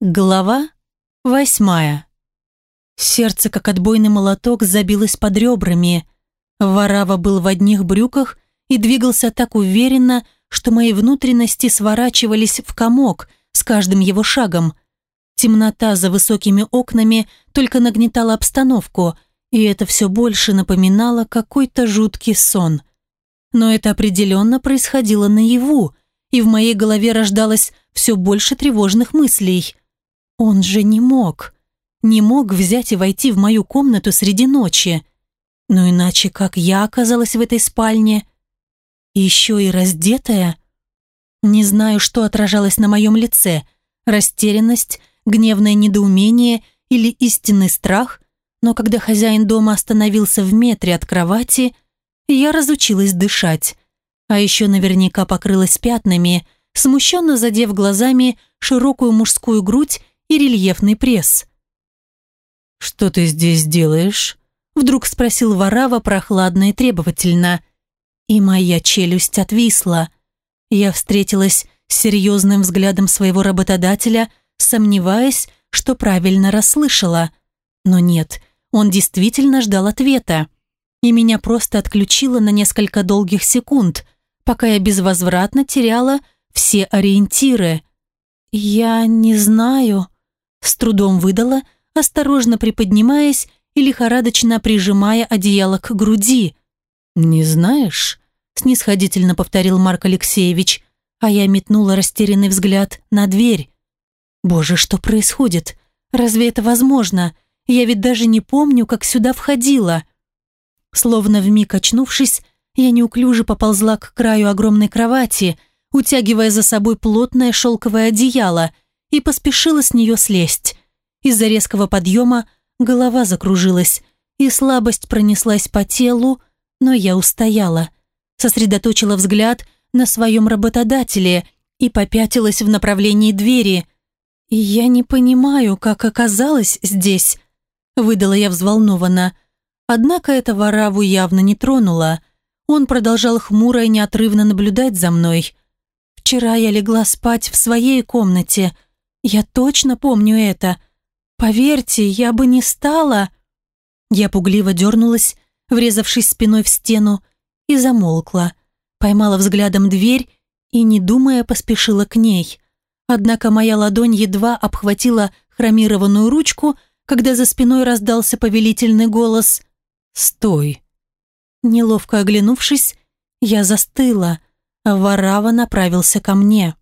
Глава восьмая. Сердце, как отбойный молоток, забилось под ребрами. Варава был в одних брюках и двигался так уверенно, что мои внутренности сворачивались в комок с каждым его шагом. Темнота за высокими окнами только нагнетала обстановку, и это все больше напоминало какой-то жуткий сон. Но это определенно происходило наяву, и в моей голове рождалось все больше тревожных мыслей – он же не мог. Не мог взять и войти в мою комнату среди ночи. Но иначе как я оказалась в этой спальне? Еще и раздетая? Не знаю, что отражалось на моем лице. Растерянность, гневное недоумение или истинный страх. Но когда хозяин дома остановился в метре от кровати, я разучилась дышать. А еще наверняка покрылась пятнами, смущенно задев глазами широкую мужскую грудь и рельефный пресс. «Что ты здесь делаешь?» Вдруг спросил Варава прохладно и требовательно. И моя челюсть отвисла. Я встретилась с серьезным взглядом своего работодателя, сомневаясь, что правильно расслышала. Но нет, он действительно ждал ответа. И меня просто отключило на несколько долгих секунд, пока я безвозвратно теряла все ориентиры. «Я не знаю», с трудом выдала, осторожно приподнимаясь и лихорадочно прижимая одеяло к груди. «Не знаешь?» – снисходительно повторил Марк Алексеевич, а я метнула растерянный взгляд на дверь. «Боже, что происходит? Разве это возможно? Я ведь даже не помню, как сюда входила». Словно вмиг очнувшись, я неуклюже поползла к краю огромной кровати, утягивая за собой плотное шелковое одеяло – и поспешила с нее слезть. Из-за резкого подъема голова закружилась, и слабость пронеслась по телу, но я устояла. Сосредоточила взгляд на своем работодателе и попятилась в направлении двери. «Я не понимаю, как оказалась здесь», — выдала я взволнованно. Однако это вораву явно не тронуло. Он продолжал хмуро и неотрывно наблюдать за мной. «Вчера я легла спать в своей комнате», — я точно помню это. Поверьте, я бы не стала...» Я пугливо дернулась, врезавшись спиной в стену, и замолкла. Поймала взглядом дверь и, не думая, поспешила к ней. Однако моя ладонь едва обхватила хромированную ручку, когда за спиной раздался повелительный голос «Стой!». Неловко оглянувшись, я застыла, а Варава направился ко мне.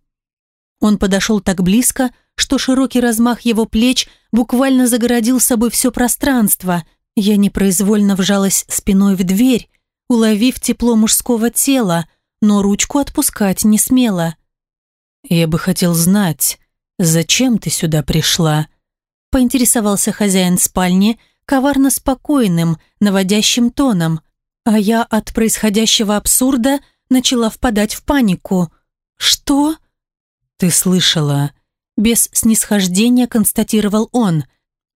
Он подошел так близко, что широкий размах его плеч буквально загородил собой все пространство. Я непроизвольно вжалась спиной в дверь, уловив тепло мужского тела, но ручку отпускать не смела. «Я бы хотел знать, зачем ты сюда пришла?» поинтересовался хозяин спальни коварно спокойным, наводящим тоном, а я от происходящего абсурда начала впадать в панику. «Что?» «Ты слышала?» Без снисхождения констатировал он.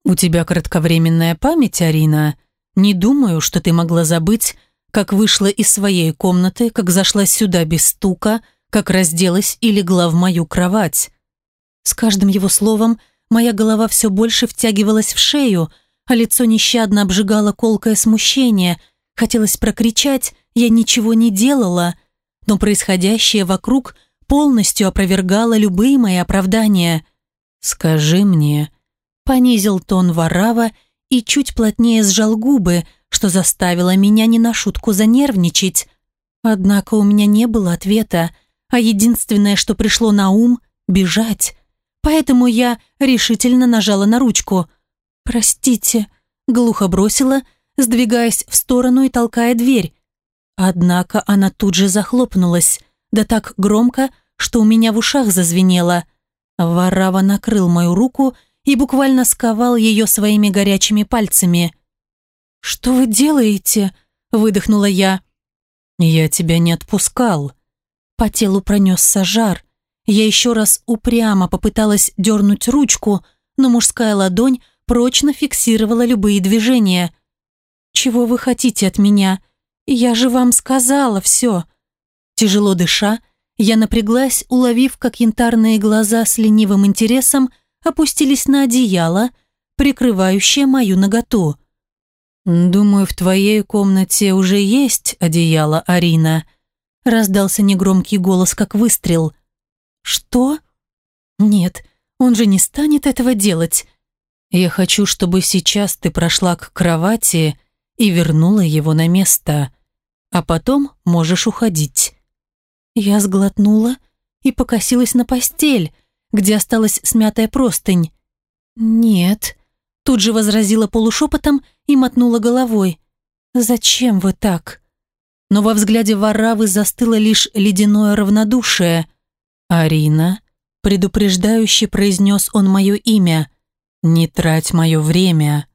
«У тебя кратковременная память, Арина. Не думаю, что ты могла забыть, как вышла из своей комнаты, как зашла сюда без стука, как разделась и легла в мою кровать». С каждым его словом моя голова все больше втягивалась в шею, а лицо нещадно обжигало колкое смущение. Хотелось прокричать «я ничего не делала», но происходящее вокруг – полностью опровергала любые мои оправдания. «Скажи мне», — понизил тон Варава и чуть плотнее сжал губы, что заставило меня не на шутку занервничать. Однако у меня не было ответа, а единственное, что пришло на ум — бежать. Поэтому я решительно нажала на ручку. «Простите», — глухо бросила, сдвигаясь в сторону и толкая дверь. Однако она тут же захлопнулась, да так громко, что у меня в ушах зазвенело. Варава накрыл мою руку и буквально сковал ее своими горячими пальцами. «Что вы делаете?» – выдохнула я. «Я тебя не отпускал». По телу пронесся жар. Я еще раз упрямо попыталась дернуть ручку, но мужская ладонь прочно фиксировала любые движения. «Чего вы хотите от меня? Я же вам сказала все». Тяжело дыша, я напряглась, уловив, как янтарные глаза с ленивым интересом опустились на одеяло, прикрывающее мою наготу. «Думаю, в твоей комнате уже есть одеяло, Арина», раздался негромкий голос, как выстрел. «Что? Нет, он же не станет этого делать». «Я хочу, чтобы сейчас ты прошла к кровати и вернула его на место, а потом можешь уходить». Я сглотнула и покосилась на постель, где осталась смятая простынь. «Нет», — тут же возразила полушепотом и мотнула головой. «Зачем вы так?» Но во взгляде Варавы застыло лишь ледяное равнодушие. «Арина», — предупреждающе произнес он мое имя, «не трать мое время».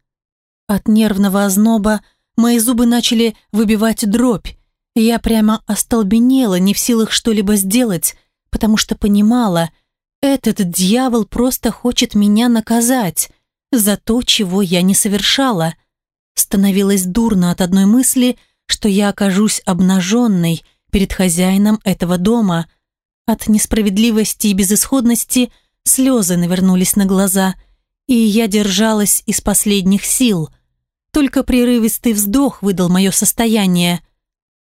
От нервного озноба мои зубы начали выбивать дробь. Я прямо остолбенела, не в силах что-либо сделать, потому что понимала, этот дьявол просто хочет меня наказать за то, чего я не совершала. Становилось дурно от одной мысли, что я окажусь обнаженной перед хозяином этого дома. От несправедливости и безысходности слезы навернулись на глаза, и я держалась из последних сил. Только прерывистый вздох выдал мое состояние.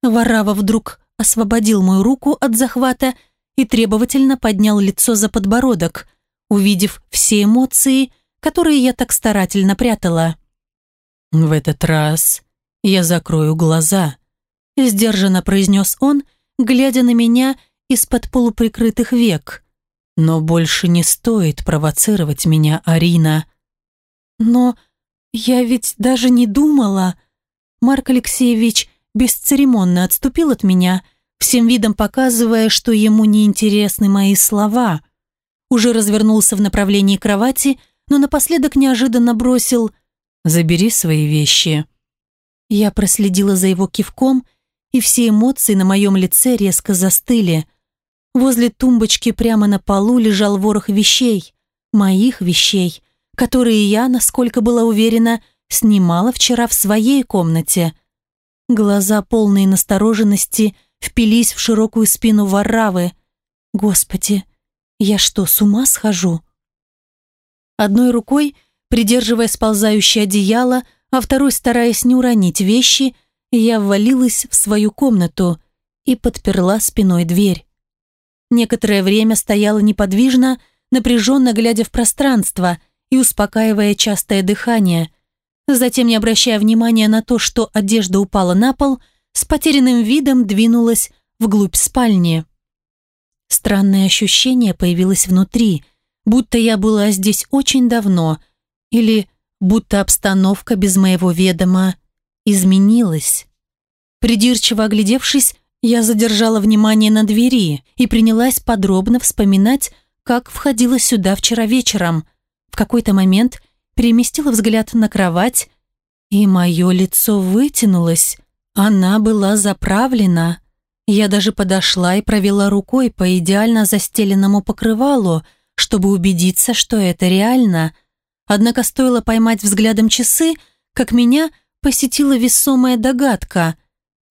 Варава вдруг освободил мою руку от захвата и требовательно поднял лицо за подбородок, увидев все эмоции, которые я так старательно прятала. «В этот раз я закрою глаза», — сдержанно произнес он, глядя на меня из-под полуприкрытых век. «Но больше не стоит провоцировать меня, Арина». «Но я ведь даже не думала...» Марк Алексеевич бесцеремонно отступил от меня, всем видом показывая, что ему неинтересны мои слова. Уже развернулся в направлении кровати, но напоследок неожиданно бросил «Забери свои вещи». Я проследила за его кивком, и все эмоции на моем лице резко застыли. Возле тумбочки прямо на полу лежал ворох вещей, моих вещей, которые я, насколько была уверена, снимала вчера в своей комнате. Глаза, полные настороженности, впились в широкую спину Варавы. Господи, я что, с ума схожу? Одной рукой, придерживая сползающее одеяло, а второй, стараясь не уронить вещи, я ввалилась в свою комнату и подперла спиной дверь. Некоторое время стояла неподвижно, напряженно глядя в пространство и успокаивая частое дыхание – Затем, не обращая внимания на то, что одежда упала на пол, с потерянным видом двинулась вглубь спальни. Странное ощущение появилось внутри, будто я была здесь очень давно, или будто обстановка без моего ведома изменилась. Придирчиво оглядевшись, я задержала внимание на двери и принялась подробно вспоминать, как входила сюда вчера вечером. В какой-то момент переместила взгляд на кровать, и мое лицо вытянулось. Она была заправлена. Я даже подошла и провела рукой по идеально застеленному покрывалу, чтобы убедиться, что это реально. Однако стоило поймать взглядом часы, как меня посетила весомая догадка.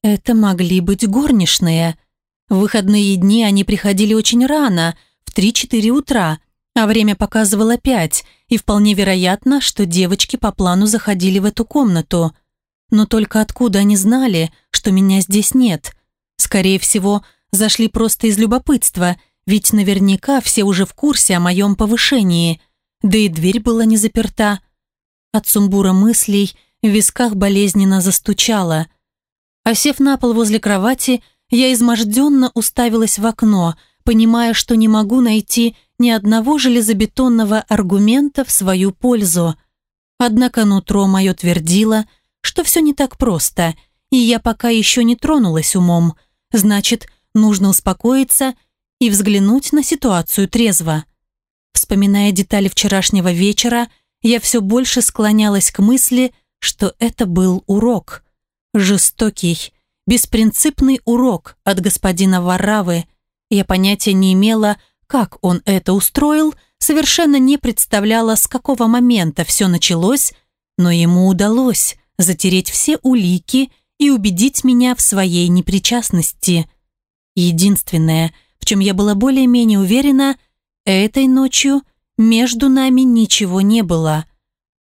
Это могли быть горничные. В выходные дни они приходили очень рано, в 3-4 утра, а время показывало пять, и вполне вероятно, что девочки по плану заходили в эту комнату. Но только откуда они знали, что меня здесь нет? Скорее всего, зашли просто из любопытства, ведь наверняка все уже в курсе о моем повышении. Да и дверь была не заперта. От сумбура мыслей в висках болезненно застучало. Осев на пол возле кровати, я изможденно уставилась в окно, понимая, что не могу найти ни одного железобетонного аргумента в свою пользу. Однако нутро мое твердило, что все не так просто, и я пока еще не тронулась умом. Значит, нужно успокоиться и взглянуть на ситуацию трезво. Вспоминая детали вчерашнего вечера, я все больше склонялась к мысли, что это был урок. Жестокий, беспринципный урок от господина Варавы. Я понятия не имела, как он это устроил, совершенно не представляла, с какого момента все началось, но ему удалось затереть все улики и убедить меня в своей непричастности. Единственное, в чем я была более-менее уверена, этой ночью между нами ничего не было.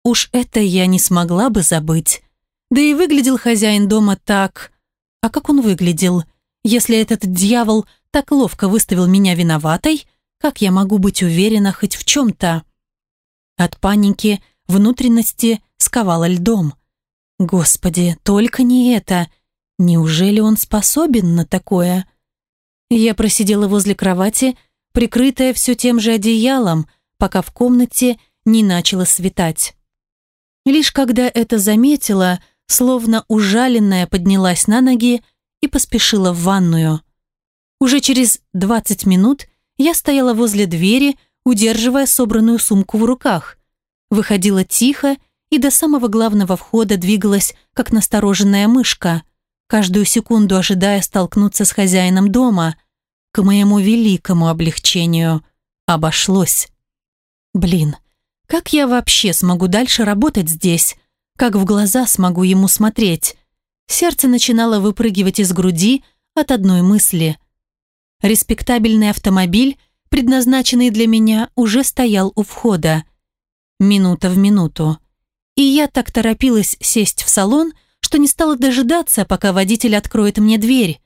Уж это я не смогла бы забыть. Да и выглядел хозяин дома так... А как он выглядел? Если этот дьявол так ловко выставил меня виноватой, как я могу быть уверена хоть в чем-то? От паники внутренности сковало льдом. Господи, только не это. Неужели он способен на такое? Я просидела возле кровати, прикрытая все тем же одеялом, пока в комнате не начало светать. Лишь когда это заметила, словно ужаленная поднялась на ноги и поспешила в ванную. Уже через 20 минут я стояла возле двери, удерживая собранную сумку в руках. Выходила тихо и до самого главного входа двигалась, как настороженная мышка, каждую секунду ожидая столкнуться с хозяином дома. К моему великому облегчению обошлось. Блин, как я вообще смогу дальше работать здесь? Как в глаза смогу ему смотреть? Сердце начинало выпрыгивать из груди от одной мысли. Респектабельный автомобиль, предназначенный для меня, уже стоял у входа. Минута в минуту. И я так торопилась сесть в салон, что не стала дожидаться, пока водитель откроет мне дверь.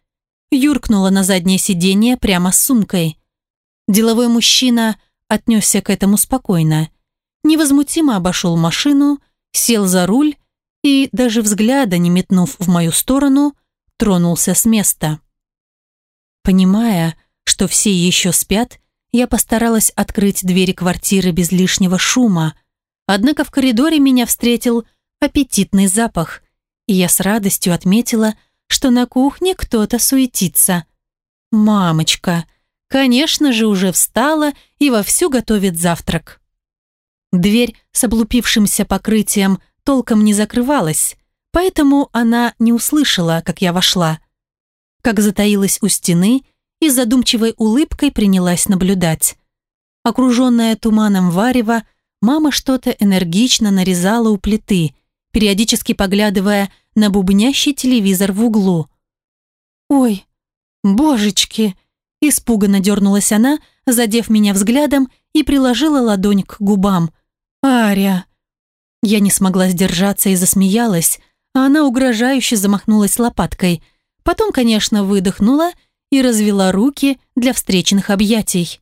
Юркнула на заднее сиденье прямо с сумкой. Деловой мужчина отнесся к этому спокойно. Невозмутимо обошел машину, сел за руль и, даже взгляда не метнув в мою сторону, тронулся с места. Понимая, что все еще спят, я постаралась открыть двери квартиры без лишнего шума, однако в коридоре меня встретил аппетитный запах, и я с радостью отметила, что на кухне кто-то суетится. «Мамочка!» Конечно же, уже встала и вовсю готовит завтрак. Дверь с облупившимся покрытием толком не закрывалась, поэтому она не услышала, как я вошла. Как затаилась у стены и задумчивой улыбкой принялась наблюдать. Окруженная туманом варева, мама что-то энергично нарезала у плиты, периодически поглядывая на бубнящий телевизор в углу. «Ой, божечки!» Испуганно дернулась она, задев меня взглядом и приложила ладонь к губам. «Аря!» Я не смогла сдержаться и засмеялась, а она угрожающе замахнулась лопаткой. Потом, конечно, выдохнула и развела руки для встречных объятий.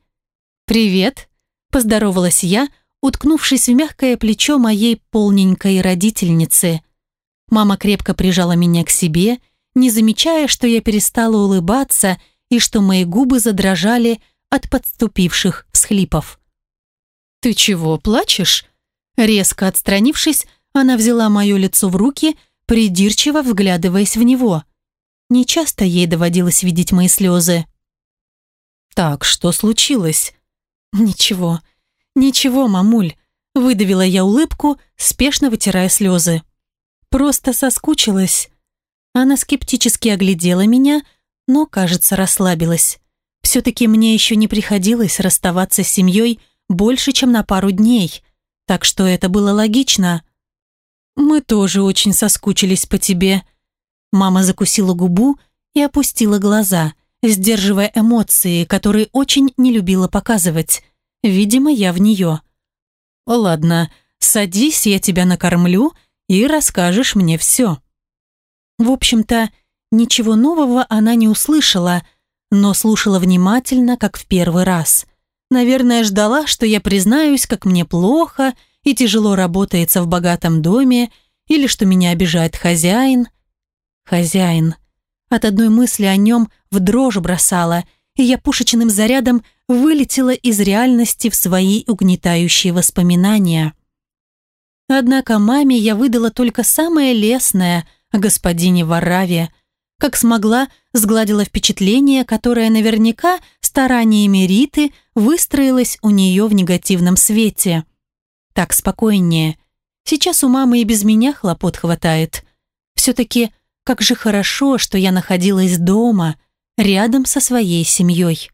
«Привет!» – поздоровалась я, уткнувшись в мягкое плечо моей полненькой родительницы. Мама крепко прижала меня к себе, не замечая, что я перестала улыбаться и что мои губы задрожали от подступивших всхлипов. «Ты чего, плачешь?» Резко отстранившись, она взяла мое лицо в руки, придирчиво вглядываясь в него. Нечасто ей доводилось видеть мои слезы. «Так, что случилось?» «Ничего, ничего, мамуль», — выдавила я улыбку, спешно вытирая слезы. «Просто соскучилась». Она скептически оглядела меня, но, кажется, расслабилась. Все-таки мне еще не приходилось расставаться с семьей больше, чем на пару дней — так что это было логично. «Мы тоже очень соскучились по тебе». Мама закусила губу и опустила глаза, сдерживая эмоции, которые очень не любила показывать. Видимо, я в нее. «Ладно, садись, я тебя накормлю и расскажешь мне все». В общем-то, ничего нового она не услышала, но слушала внимательно, как в первый раз – Наверное, ждала, что я признаюсь, как мне плохо и тяжело работается в богатом доме, или что меня обижает хозяин. Хозяин. От одной мысли о нем в дрожь бросала, и я пушечным зарядом вылетела из реальности в свои угнетающие воспоминания. Однако маме я выдала только самое лестное о господине Вараве. Как смогла, сгладила впечатление, которое наверняка стараниями Риты выстроилась у нее в негативном свете. Так спокойнее. Сейчас у мамы и без меня хлопот хватает. Все-таки как же хорошо, что я находилась дома, рядом со своей семьей.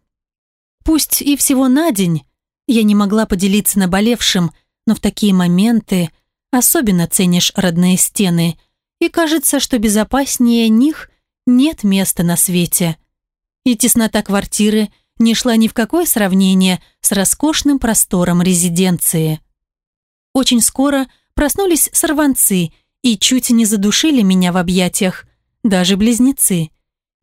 Пусть и всего на день, я не могла поделиться наболевшим, но в такие моменты особенно ценишь родные стены, и кажется, что безопаснее них нет места на свете. И теснота квартиры не шла ни в какое сравнение с роскошным простором резиденции. Очень скоро проснулись сорванцы и чуть не задушили меня в объятиях, даже близнецы.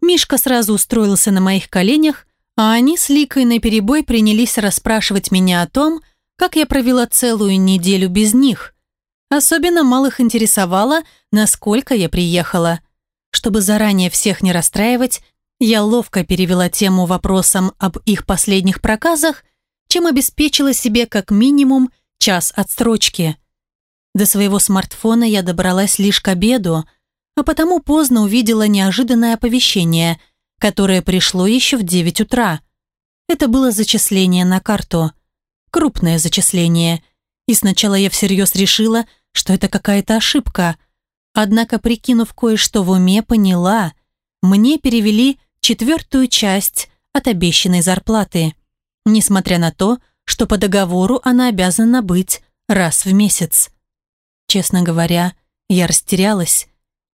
Мишка сразу устроился на моих коленях, а они с Ликой наперебой принялись расспрашивать меня о том, как я провела целую неделю без них. Особенно малых интересовало, насколько я приехала. Чтобы заранее всех не расстраивать, я ловко перевела тему вопросом об их последних проказах, чем обеспечила себе как минимум час отстрочки. До своего смартфона я добралась лишь к обеду, а потому поздно увидела неожиданное оповещение, которое пришло еще в 9 утра. Это было зачисление на карту. Крупное зачисление. И сначала я всерьез решила, что это какая-то ошибка. Однако, прикинув кое-что в уме, поняла, мне перевели четвертую часть от обещанной зарплаты, несмотря на то, что по договору она обязана быть раз в месяц. Честно говоря, я растерялась,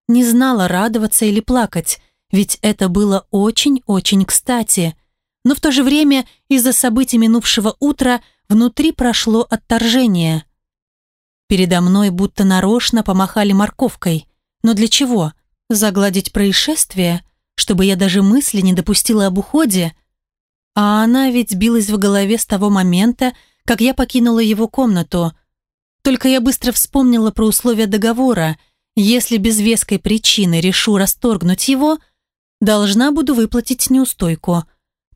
не знала, радоваться или плакать, ведь это было очень-очень кстати. Но в то же время из-за событий минувшего утра внутри прошло отторжение. Передо мной будто нарочно помахали морковкой. Но для чего? Загладить происшествие? чтобы я даже мысли не допустила об уходе. А она ведь билась в голове с того момента, как я покинула его комнату. Только я быстро вспомнила про условия договора. Если без веской причины решу расторгнуть его, должна буду выплатить неустойку.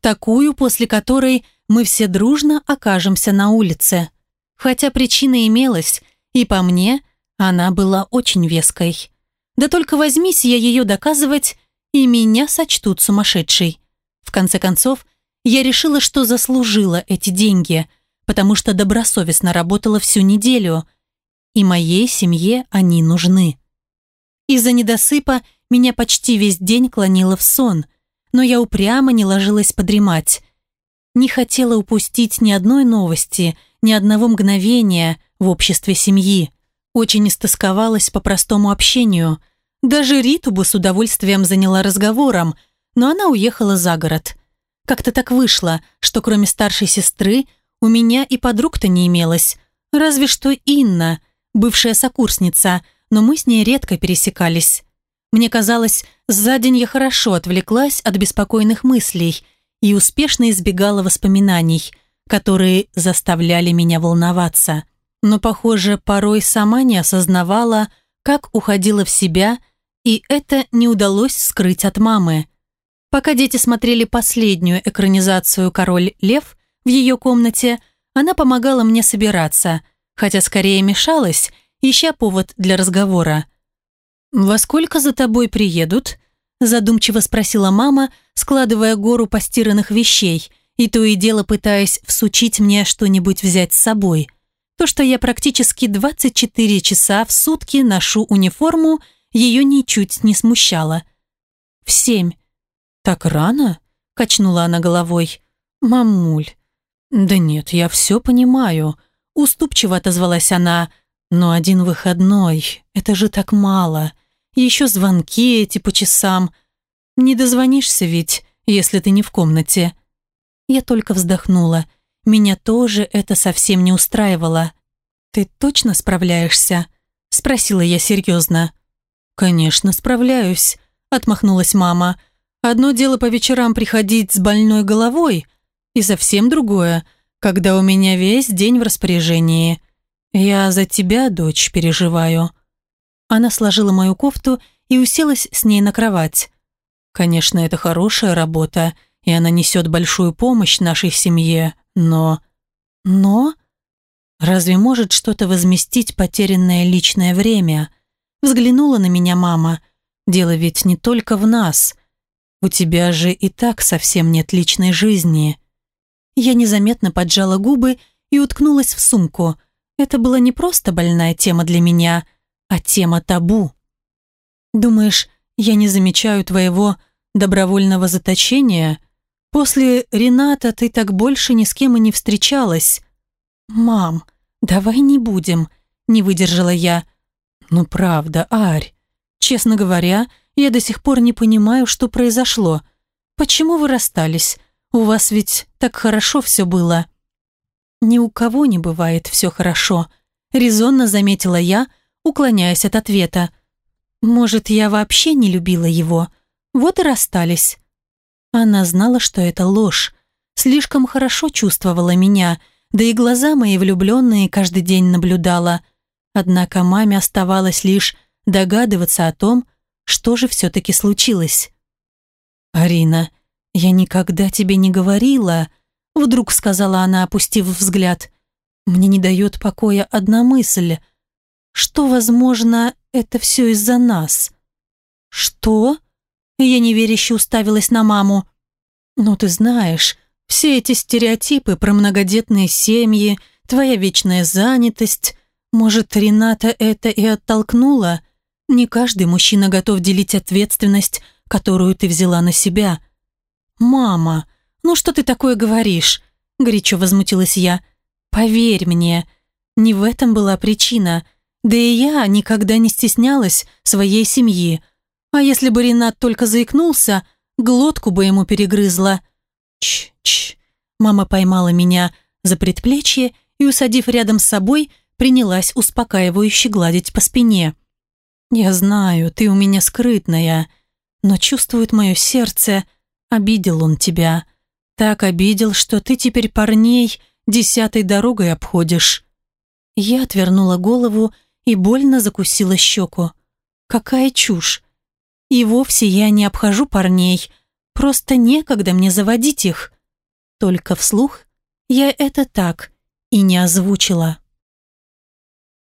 Такую, после которой мы все дружно окажемся на улице. Хотя причина имелась, и по мне она была очень веской. Да только возьмись я ее доказывать, и меня сочтут сумасшедшей. В конце концов, я решила, что заслужила эти деньги, потому что добросовестно работала всю неделю, и моей семье они нужны. Из-за недосыпа меня почти весь день клонило в сон, но я упрямо не ложилась подремать. Не хотела упустить ни одной новости, ни одного мгновения в обществе семьи. Очень истосковалась по простому общению – даже Риту бы с удовольствием заняла разговором, но она уехала за город. Как-то так вышло, что кроме старшей сестры у меня и подруг-то не имелось. Разве что Инна, бывшая сокурсница, но мы с ней редко пересекались. Мне казалось, за день я хорошо отвлеклась от беспокойных мыслей и успешно избегала воспоминаний, которые заставляли меня волноваться. Но, похоже, порой сама не осознавала, как уходила в себя, и это не удалось скрыть от мамы. Пока дети смотрели последнюю экранизацию «Король Лев» в ее комнате, она помогала мне собираться, хотя скорее мешалась, ища повод для разговора. «Во сколько за тобой приедут?» задумчиво спросила мама, складывая гору постиранных вещей, и то и дело пытаясь всучить мне что-нибудь взять с собой – то, что я практически 24 часа в сутки ношу униформу, ее ничуть не смущало. «В семь». «Так рано?» – качнула она головой. «Мамуль». «Да нет, я все понимаю», – уступчиво отозвалась она. «Но один выходной – это же так мало. Еще звонки эти по часам. Не дозвонишься ведь, если ты не в комнате». Я только вздохнула – меня тоже это совсем не устраивало. «Ты точно справляешься?» – спросила я серьезно. «Конечно, справляюсь», – отмахнулась мама. «Одно дело по вечерам приходить с больной головой, и совсем другое, когда у меня весь день в распоряжении. Я за тебя, дочь, переживаю». Она сложила мою кофту и уселась с ней на кровать. «Конечно, это хорошая работа, и она несет большую помощь нашей семье, но... Но... Разве может что-то возместить потерянное личное время? Взглянула на меня мама. Дело ведь не только в нас. У тебя же и так совсем нет личной жизни. Я незаметно поджала губы и уткнулась в сумку. Это была не просто больная тема для меня, а тема табу. Думаешь, я не замечаю твоего добровольного заточения? После Рената ты так больше ни с кем и не встречалась. Мам, давай не будем, не выдержала я. Ну правда, Арь. Честно говоря, я до сих пор не понимаю, что произошло. Почему вы расстались? У вас ведь так хорошо все было». «Ни у кого не бывает все хорошо», — резонно заметила я, уклоняясь от ответа. «Может, я вообще не любила его? Вот и расстались». Она знала, что это ложь, слишком хорошо чувствовала меня, да и глаза мои влюбленные каждый день наблюдала. Однако маме оставалось лишь догадываться о том, что же все-таки случилось. «Арина, я никогда тебе не говорила», — вдруг сказала она, опустив взгляд. «Мне не дает покоя одна мысль, что, возможно, это все из-за нас». «Что?» Я неверяще уставилась на маму. «Ну, ты знаешь, все эти стереотипы про многодетные семьи, твоя вечная занятость. Может, Рената это и оттолкнула? Не каждый мужчина готов делить ответственность, которую ты взяла на себя. «Мама, ну что ты такое говоришь?» – горячо возмутилась я. «Поверь мне, не в этом была причина. Да и я никогда не стеснялась своей семьи. А если бы Ренат только заикнулся, глотку бы ему перегрызла». «Ч-ч». Мама поймала меня за предплечье и, усадив рядом с собой, принялась успокаивающе гладить по спине. «Я знаю, ты у меня скрытная, но чувствует мое сердце, обидел он тебя. Так обидел, что ты теперь парней десятой дорогой обходишь». Я отвернула голову и больно закусила щеку. «Какая чушь! И вовсе я не обхожу парней, просто некогда мне заводить их». Только вслух я это так и не озвучила.